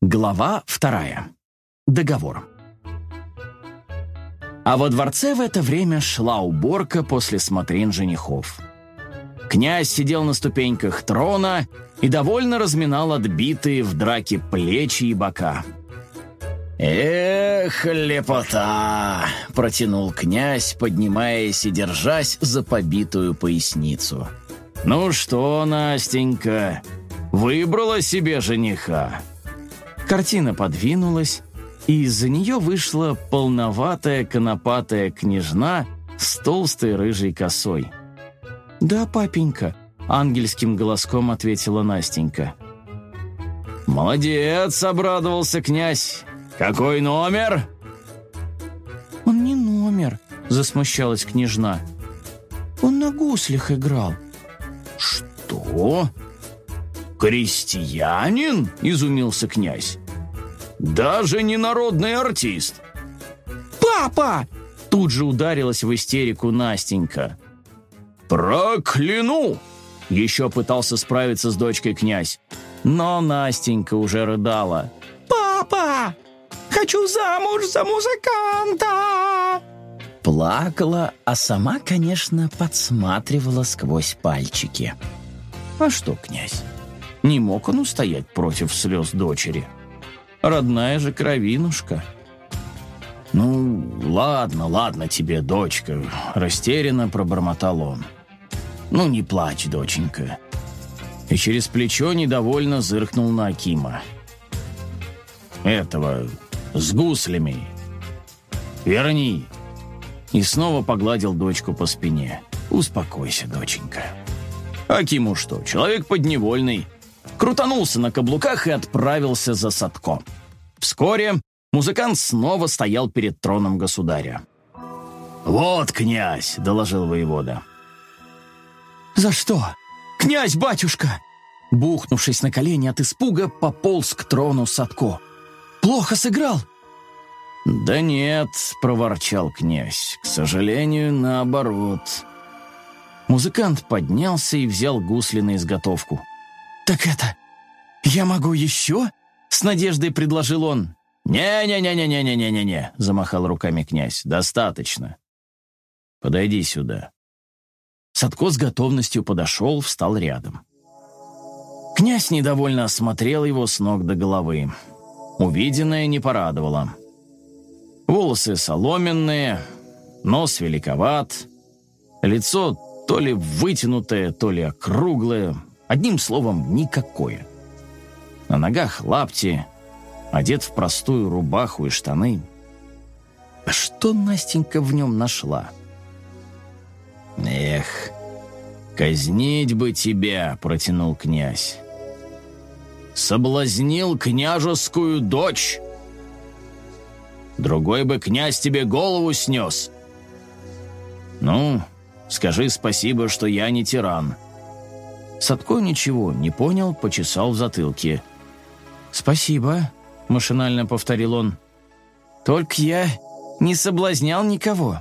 Глава вторая. Договор. А во дворце в это время шла уборка после смотрин женихов. Князь сидел на ступеньках трона и довольно разминал отбитые в драке плечи и бока. «Эх, лепота!» — протянул князь, поднимаясь и держась за побитую поясницу. «Ну что, Настенька, выбрала себе жениха?» Картина подвинулась, и из-за нее вышла полноватая конопатая княжна с толстой рыжей косой. «Да, папенька», — ангельским голоском ответила Настенька. «Молодец!» — обрадовался князь. «Какой номер?» «Он не номер», — засмущалась княжна. «Он на гуслях играл». «Что? Крестьянин?» — изумился князь. «Даже не народный артист». «Папа!» — тут же ударилась в истерику Настенька. «Прокляну!» — еще пытался справиться с дочкой князь. Но Настенька уже рыдала. «Папа! Хочу замуж за музыканта!» Плакала, а сама, конечно, подсматривала сквозь пальчики. А что, князь? Не мог он устоять против слез дочери. Родная же кровинушка. «Ну, ладно, ладно тебе, дочка», — растерянно пробормотал он. «Ну, не плачь, доченька». И через плечо недовольно зыркнул на Акима. «Этого, с гуслями. Верни». И снова погладил дочку по спине. «Успокойся, доченька». Акиму что, человек подневольный. Крутанулся на каблуках и отправился за Садко. Вскоре музыкант снова стоял перед троном государя. «Вот, князь!» — доложил воевода. «За что? Князь-батюшка!» Бухнувшись на колени от испуга, пополз к трону Садко. «Плохо сыграл?» «Да нет», — проворчал князь, — «к сожалению, наоборот». Музыкант поднялся и взял гусли на изготовку. «Так это... Я могу еще?» — с надеждой предложил он. «Не-не-не-не-не-не-не-не», — замахал руками князь. «Достаточно. Подойди сюда». Садко с готовностью подошел, встал рядом. Князь недовольно осмотрел его с ног до головы. Увиденное не порадовало. Волосы соломенные, нос великоват, лицо то ли вытянутое, то ли округлое, одним словом, никакое. На ногах лапти, одет в простую рубаху и штаны. А что Настенька в нем нашла? «Эх, казнить бы тебя!» — протянул князь. «Соблазнил княжескую дочь!» Другой бы князь тебе голову снес. Ну, скажи спасибо, что я не тиран. Садко ничего не понял, почесал в затылке. «Спасибо», — машинально повторил он. «Только я не соблазнял никого».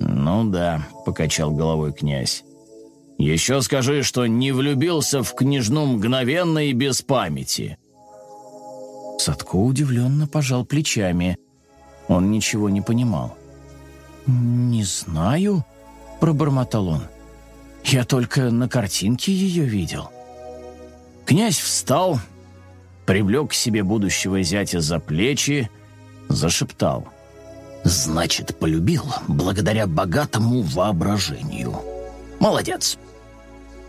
«Ну да», — покачал головой князь. «Еще скажи, что не влюбился в княжну мгновенно и без памяти». Садко удивленно пожал плечами. Он ничего не понимал. «Не знаю», — пробормотал он. «Я только на картинке ее видел». Князь встал, привлек к себе будущего зятя за плечи, зашептал. «Значит, полюбил благодаря богатому воображению. Молодец!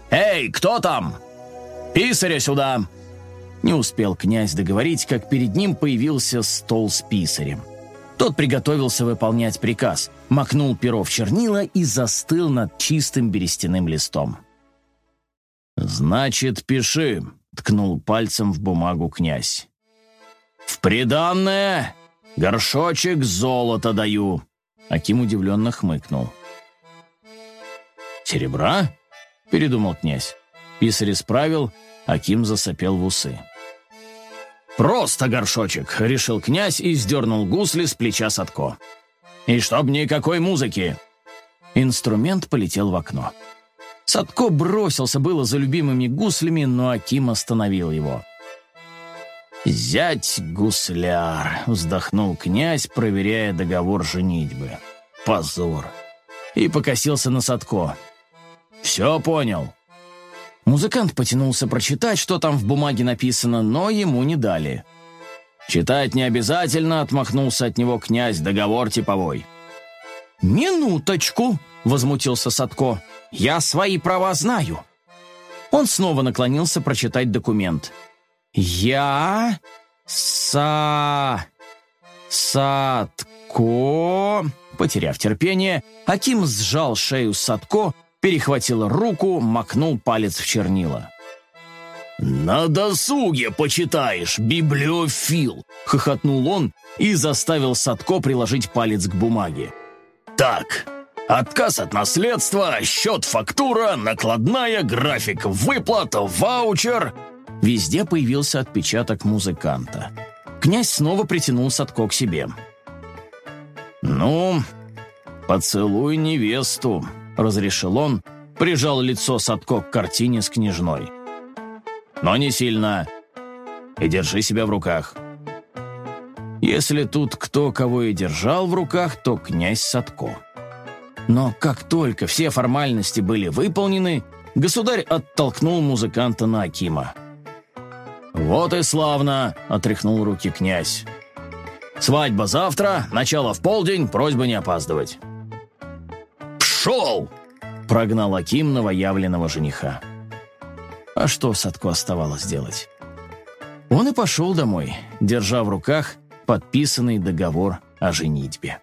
Эй, кто там? Писаря сюда!» Не успел князь договорить, как перед ним появился стол с писарем. Тот приготовился выполнять приказ, макнул перо в чернила и застыл над чистым берестяным листом. «Значит, пиши», — ткнул пальцем в бумагу князь. «В приданное горшочек золота даю», — Аким удивленно хмыкнул. «Серебра?» — передумал князь. Писарь исправил, Аким засопел в усы. «Просто горшочек», — решил князь и сдернул гусли с плеча Садко. «И чтоб никакой музыки!» Инструмент полетел в окно. Садко бросился было за любимыми гуслями, но Аким остановил его. «Зять гусляр», — вздохнул князь, проверяя договор женитьбы. «Позор!» И покосился на Садко. «Все понял». Музыкант потянулся прочитать, что там в бумаге написано, но ему не дали. «Читать не обязательно», — отмахнулся от него князь, договор типовой. «Минуточку», — возмутился Садко. «Я свои права знаю». Он снова наклонился прочитать документ. «Я... Са... Садко...» Потеряв терпение, Аким сжал шею Садко, перехватил руку, макнул палец в чернила. «На досуге почитаешь, библиофил!» — хохотнул он и заставил Садко приложить палец к бумаге. «Так, отказ от наследства, счет фактура, накладная, график выплат, ваучер...» Везде появился отпечаток музыканта. Князь снова притянул Садко к себе. «Ну, поцелуй невесту», — разрешил он, прижал лицо Садко к картине с княжной. «Но не сильно. И держи себя в руках». Если тут кто кого и держал в руках, то князь Садко. Но как только все формальности были выполнены, государь оттолкнул музыканта на Акима. «Вот и славно!» — отряхнул руки князь. «Свадьба завтра, начало в полдень, просьба не опаздывать». «Пшел!» — прогнал Аким новоявленного жениха. А что Садко оставалось делать? Он и пошел домой, держа в руках подписанный договор о женитьбе.